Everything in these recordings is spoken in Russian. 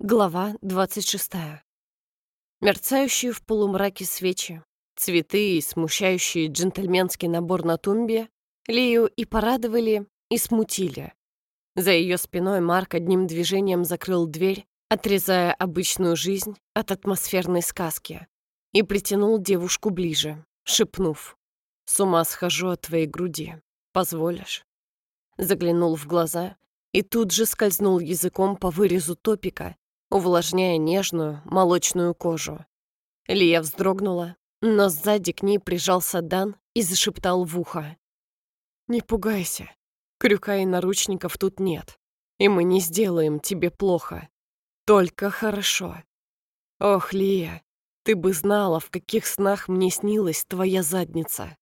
Глава 26. Мерцающие в полумраке свечи, цветы и смущающий джентльменский набор на тумбе Лию и порадовали, и смутили. За ее спиной Марк одним движением закрыл дверь, отрезая обычную жизнь от атмосферной сказки, и притянул девушку ближе, шепнув «С ума схожу от твоей груди. Позволишь?» Заглянул в глаза и тут же скользнул языком по вырезу топика, увлажняя нежную, молочную кожу. Лия вздрогнула, но сзади к ней прижался Дан и зашептал в ухо. «Не пугайся, крюка и наручников тут нет, и мы не сделаем тебе плохо, только хорошо. Ох, Лия, ты бы знала, в каких снах мне снилась твоя задница».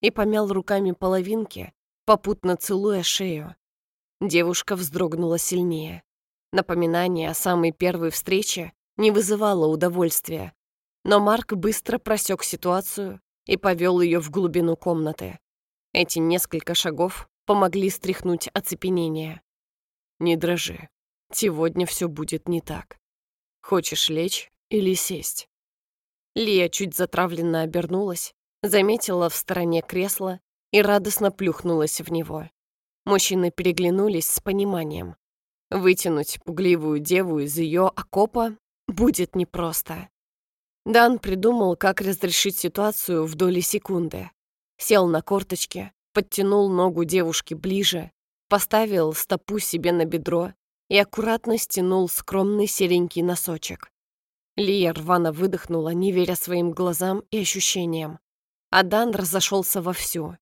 И помял руками половинки, попутно целуя шею. Девушка вздрогнула сильнее. Напоминание о самой первой встрече не вызывало удовольствия, но Марк быстро просек ситуацию и повел ее в глубину комнаты. Эти несколько шагов помогли стряхнуть оцепенение. «Не дрожи. Сегодня все будет не так. Хочешь лечь или сесть?» Лия чуть затравленно обернулась, заметила в стороне кресло и радостно плюхнулась в него. Мужчины переглянулись с пониманием. Вытянуть пугливую деву из ее окопа будет непросто. Дан придумал, как разрешить ситуацию в доли секунды. Сел на корточки, подтянул ногу девушки ближе, поставил стопу себе на бедро и аккуратно стянул скромный серенький носочек. Лия рвано выдохнула, не веря своим глазам и ощущениям. А Дан разошелся вовсю.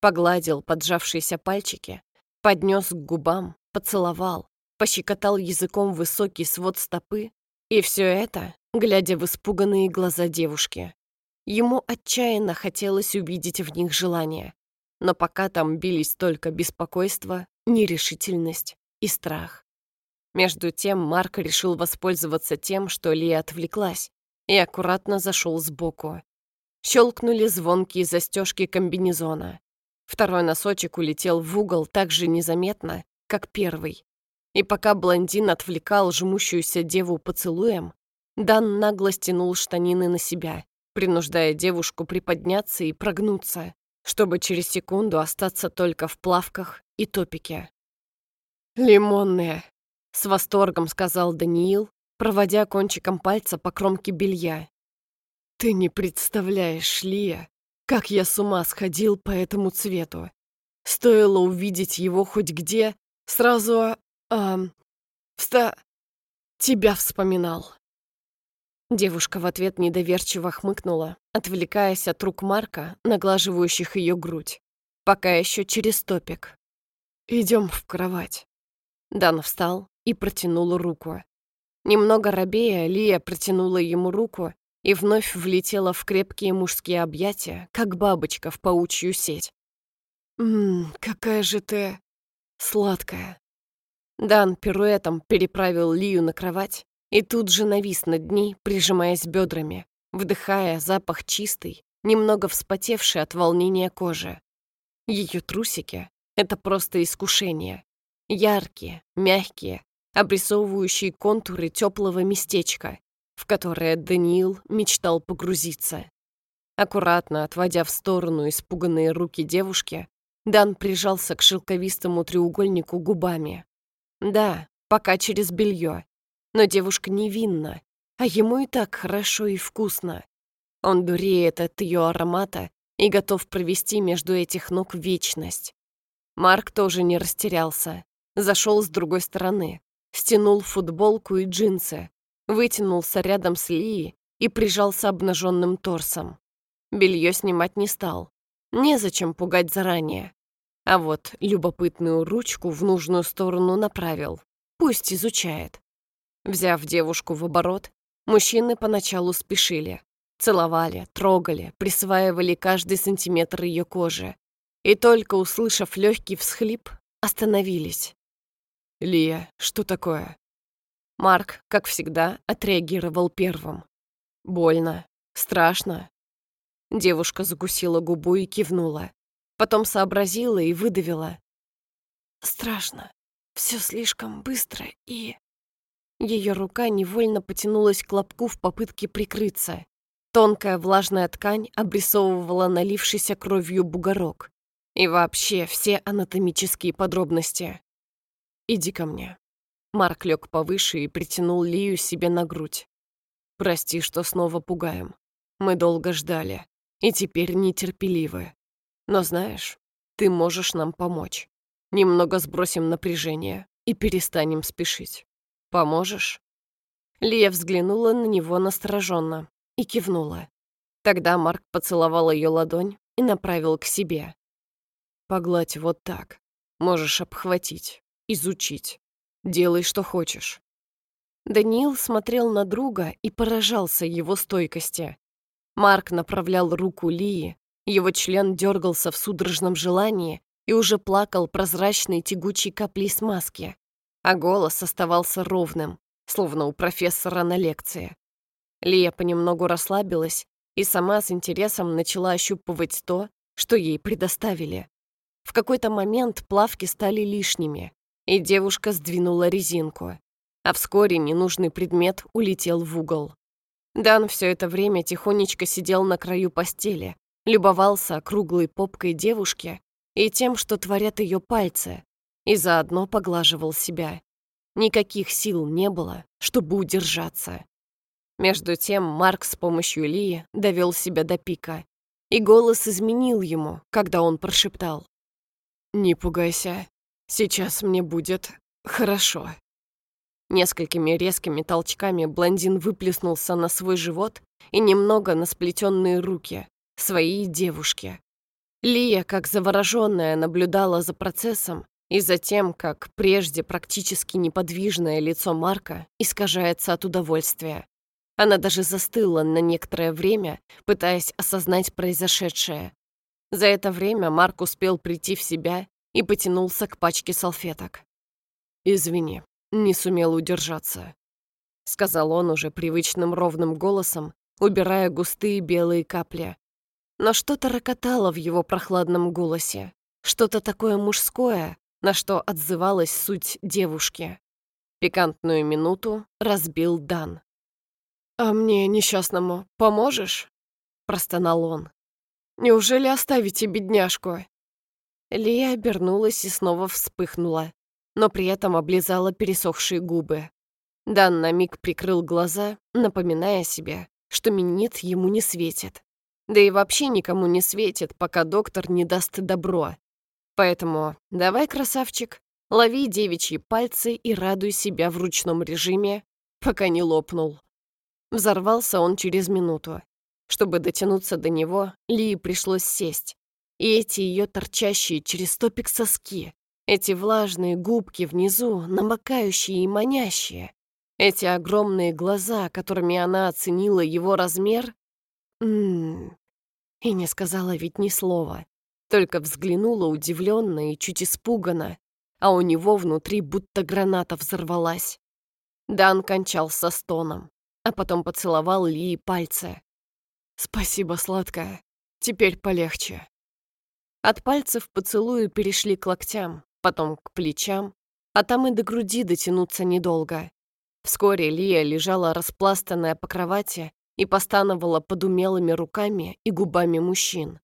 Погладил поджавшиеся пальчики, поднес к губам, поцеловал, пощекотал языком высокий свод стопы, и все это, глядя в испуганные глаза девушки. Ему отчаянно хотелось увидеть в них желание, но пока там бились только беспокойство, нерешительность и страх. Между тем Марк решил воспользоваться тем, что Лия отвлеклась, и аккуратно зашел сбоку. Щелкнули звонкие застежки комбинезона. Второй носочек улетел в угол так же незаметно, как первый. И пока блондин отвлекал жмущуюся деву поцелуем, Дан нагло стянул штанины на себя, принуждая девушку приподняться и прогнуться, чтобы через секунду остаться только в плавках и топике. «Лимонные!» — с восторгом сказал Даниил, проводя кончиком пальца по кромке белья. «Ты не представляешь, Лия, как я с ума сходил по этому цвету. Стоило увидеть его хоть где, сразу Эм, вста... тебя вспоминал». Девушка в ответ недоверчиво хмыкнула, отвлекаясь от рук Марка, наглаживающих ее грудь. Пока еще через топик. Идем в кровать». Дан встал и протянул руку. Немного робея, Лия протянула ему руку и вновь влетела в крепкие мужские объятия, как бабочка в паучью сеть. «Ммм, какая же ты сладкая», Дан пируэтом переправил Лию на кровать и тут же навис над ней, прижимаясь бедрами, вдыхая запах чистый, немного вспотевший от волнения кожи. Ее трусики — это просто искушение. Яркие, мягкие, обрисовывающие контуры теплого местечка, в которое Даниил мечтал погрузиться. Аккуратно отводя в сторону испуганные руки девушки, Дан прижался к шелковистому треугольнику губами, да, пока через белье. Но девушка невинна, а ему и так хорошо и вкусно. Он дуреет от ее аромата и готов провести между этих ног вечность. Марк тоже не растерялся. Зашел с другой стороны, стянул футболку и джинсы, вытянулся рядом с Лией и прижался обнаженным торсом. Белье снимать не стал. Незачем пугать заранее. А вот любопытную ручку в нужную сторону направил. Пусть изучает. Взяв девушку в оборот, мужчины поначалу спешили. Целовали, трогали, присваивали каждый сантиметр ее кожи. И только услышав легкий всхлип, остановились. «Лия, что такое?» Марк, как всегда, отреагировал первым. «Больно. Страшно». Девушка закусила губу и кивнула. Потом сообразила и выдавила. «Страшно. Все слишком быстро и...» Ее рука невольно потянулась к лобку в попытке прикрыться. Тонкая влажная ткань обрисовывала налившийся кровью бугорок. И вообще все анатомические подробности. «Иди ко мне». Марк лег повыше и притянул Лию себе на грудь. «Прости, что снова пугаем. Мы долго ждали, и теперь нетерпеливы. Но знаешь, ты можешь нам помочь. Немного сбросим напряжение и перестанем спешить. Поможешь?» Лия взглянула на него настороженно и кивнула. Тогда Марк поцеловал ее ладонь и направил к себе. «Погладь вот так. Можешь обхватить, изучить. Делай, что хочешь». Даниил смотрел на друга и поражался его стойкости. Марк направлял руку Лии, его член дергался в судорожном желании и уже плакал прозрачной тягучей каплей смазки, а голос оставался ровным, словно у профессора на лекции. Лия понемногу расслабилась и сама с интересом начала ощупывать то, что ей предоставили. В какой-то момент плавки стали лишними, и девушка сдвинула резинку, а вскоре ненужный предмет улетел в угол. Дан все это время тихонечко сидел на краю постели, любовался круглой попкой девушки и тем, что творят ее пальцы, и заодно поглаживал себя. Никаких сил не было, чтобы удержаться. Между тем Марк с помощью Лии довел себя до пика, и голос изменил ему, когда он прошептал. «Не пугайся, сейчас мне будет хорошо». Несколькими резкими толчками блондин выплеснулся на свой живот и немного на сплетенные руки, своей девушки. Лия, как завороженная, наблюдала за процессом и за тем, как прежде практически неподвижное лицо Марка искажается от удовольствия. Она даже застыла на некоторое время, пытаясь осознать произошедшее. За это время Марк успел прийти в себя и потянулся к пачке салфеток. «Извини, не сумел удержаться», — сказал он уже привычным ровным голосом, убирая густые белые капли. Но что-то рокотало в его прохладном голосе, что-то такое мужское, на что отзывалась суть девушки. Пикантную минуту разбил Дан. «А мне, несчастному, поможешь?» — простонал он. «Неужели оставите бедняжку?» Лия обернулась и снова вспыхнула но при этом облизала пересохшие губы. Дан на миг прикрыл глаза, напоминая себе, что минет ему не светит. Да и вообще никому не светит, пока доктор не даст добро. Поэтому давай, красавчик, лови девичьи пальцы и радуй себя в ручном режиме, пока не лопнул. Взорвался он через минуту. Чтобы дотянуться до него, Ли пришлось сесть. И эти ее торчащие через топик соски, эти влажные губки внизу, намокающие и манящие. Эти огромные глаза, которыми она оценила его размер. Ммм. И не сказала ведь ни слова. Только взглянула удивленно и чуть испуганно, а у него внутри будто граната взорвалась. Дан кончал со стоном, а потом поцеловал Ли пальцы. «Спасибо, сладкая. Теперь полегче». От пальцев поцелую перешли к локтям, потом к плечам, а там и до груди дотянуться недолго. Вскоре Лия лежала распластанная по кровати и постановала под умелыми руками и губами мужчин.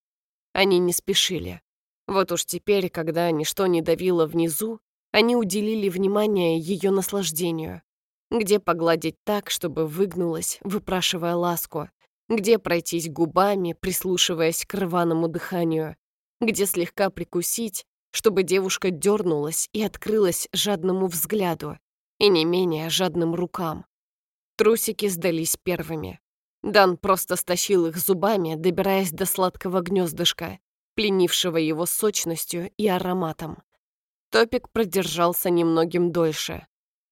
Они не спешили. Вот уж теперь, когда ничто не давило внизу, они уделили внимание ее наслаждению. Где погладить так, чтобы выгнулась, выпрашивая ласку, где пройтись губами, прислушиваясь к рваному дыханию, где слегка прикусить, чтобы девушка дернулась и открылась жадному взгляду и не менее жадным рукам. Трусики сдались первыми. Дан просто стащил их зубами, добираясь до сладкого гнездышка, пленившего его сочностью и ароматом. Топик продержался немногим дольше.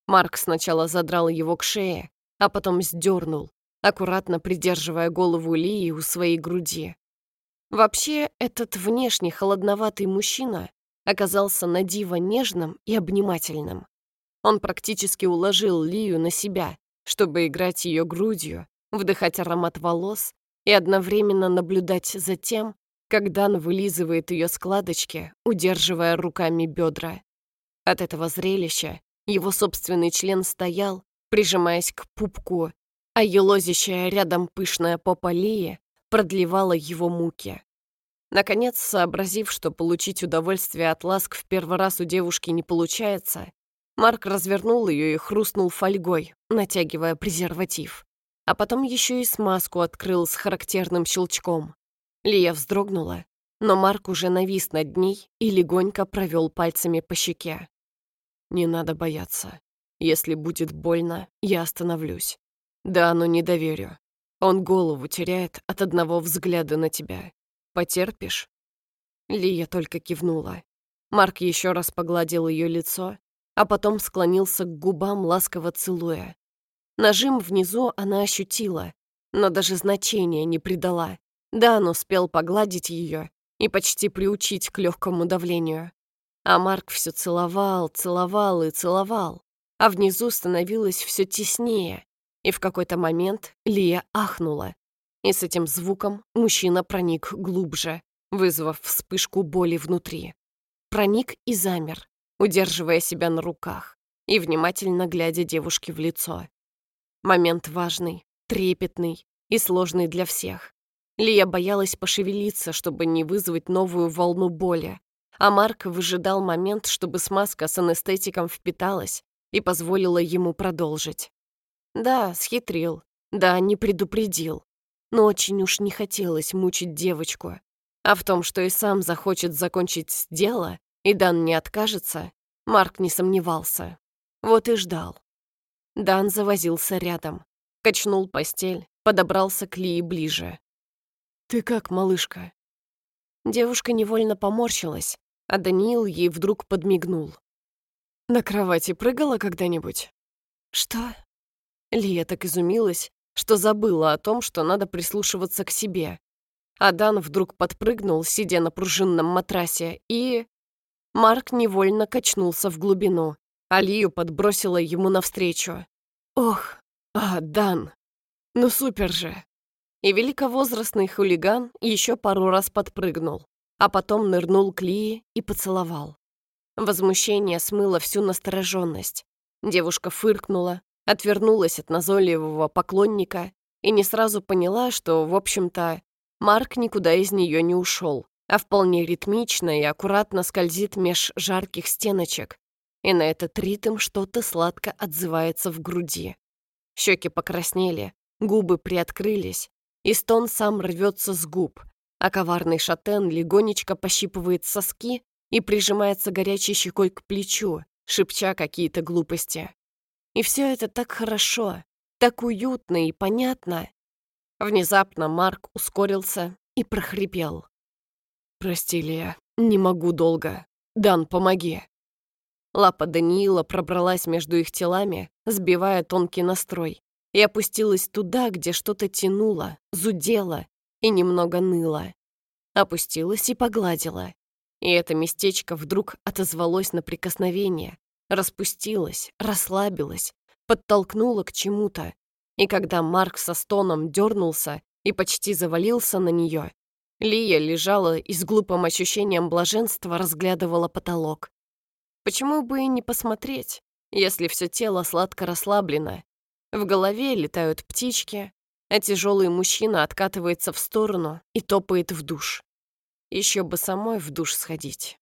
Марк сначала задрал его к шее, а потом сдернул, аккуратно придерживая голову Лии у своей груди. Вообще, этот внешне холодноватый мужчина оказался на диво нежным и обнимательным. Он практически уложил Лию на себя, чтобы играть ее грудью, вдыхать аромат волос и одновременно наблюдать за тем, как Дан вылизывает ее складочки, удерживая руками бедра. От этого зрелища его собственный член стоял прижимаясь к пупку, а елозящая рядом пышная попа Лии продлевала его муки. Наконец, сообразив, что получить удовольствие от ласк в первый раз у девушки не получается, Марк развернул ее и хрустнул фольгой, натягивая презерватив. А потом еще и смазку открыл с характерным щелчком. Лия вздрогнула, но Марк уже навис над ней и легонько провел пальцами по щеке. «Не надо бояться. Если будет больно, я остановлюсь. Да, но не доверю. Он голову теряет от одного взгляда на тебя. Потерпишь?» Лия только кивнула. Марк еще раз погладил ее лицо, а потом склонился к губам, ласково целуя. Нажим внизу она ощутила, но даже значения не придала. Да, он успел погладить ее и почти приучить к легкому давлению. А Марк все целовал, целовал и целовал, а внизу становилось все теснее, и в какой-то момент Лия ахнула. И с этим звуком мужчина проник глубже, вызвав вспышку боли внутри. Проник и замер, удерживая себя на руках и внимательно глядя девушке в лицо. Момент важный, трепетный и сложный для всех. Лия боялась пошевелиться, чтобы не вызвать новую волну боли, а Марк выжидал момент, чтобы смазка с анестетиком впиталась и позволила ему продолжить. Да, схитрил, да, не предупредил, но очень уж не хотелось мучить девочку. А в том, что и сам захочет закончить дело, и Дан не откажется, Марк не сомневался. Вот и ждал. Дан завозился рядом, качнул постель, подобрался к Лии ближе. «Ты как, малышка?» Девушка невольно поморщилась, а Даниил ей вдруг подмигнул. «На кровати прыгала когда-нибудь?» «Что?» Лия так изумилась, что забыла о том, что надо прислушиваться к себе. А Дан вдруг подпрыгнул, сидя на пружинном матрасе, и... Марк невольно качнулся в глубину. Алию подбросила ему навстречу. «Ох, а, Дан, ну супер же!» И великовозрастный хулиган еще пару раз подпрыгнул, а потом нырнул к Лии и поцеловал. Возмущение смыло всю настороженность. Девушка фыркнула, отвернулась от назойливого поклонника и не сразу поняла, что, в общем-то, Марк никуда из нее не ушел, а вполне ритмично и аккуратно скользит меж жарких стеночек, и на этот ритм что-то сладко отзывается в груди. Щеки покраснели, губы приоткрылись, и стон сам рвется с губ, а коварный шатен легонечко пощипывает соски и прижимается горячей щекой к плечу, шепча какие-то глупости. И все это так хорошо, так уютно и понятно. Внезапно Марк ускорился и прохрипел. «Прости, Лия, не могу долго. Дан, помоги». Лапа Даниила пробралась между их телами, сбивая тонкий настрой, и опустилась туда, где что-то тянуло, зудело и немного ныло. Опустилась и погладила. И это местечко вдруг отозвалось на прикосновение, распустилась, расслабилась, подтолкнула к чему-то. И когда Марк со стоном дернулся и почти завалился на нее, Лия лежала и с глупым ощущением блаженства разглядывала потолок. Почему бы и не посмотреть, если все тело сладко расслаблено? В голове летают птички, а тяжелый мужчина откатывается в сторону и топает в душ. Еще бы самой в душ сходить.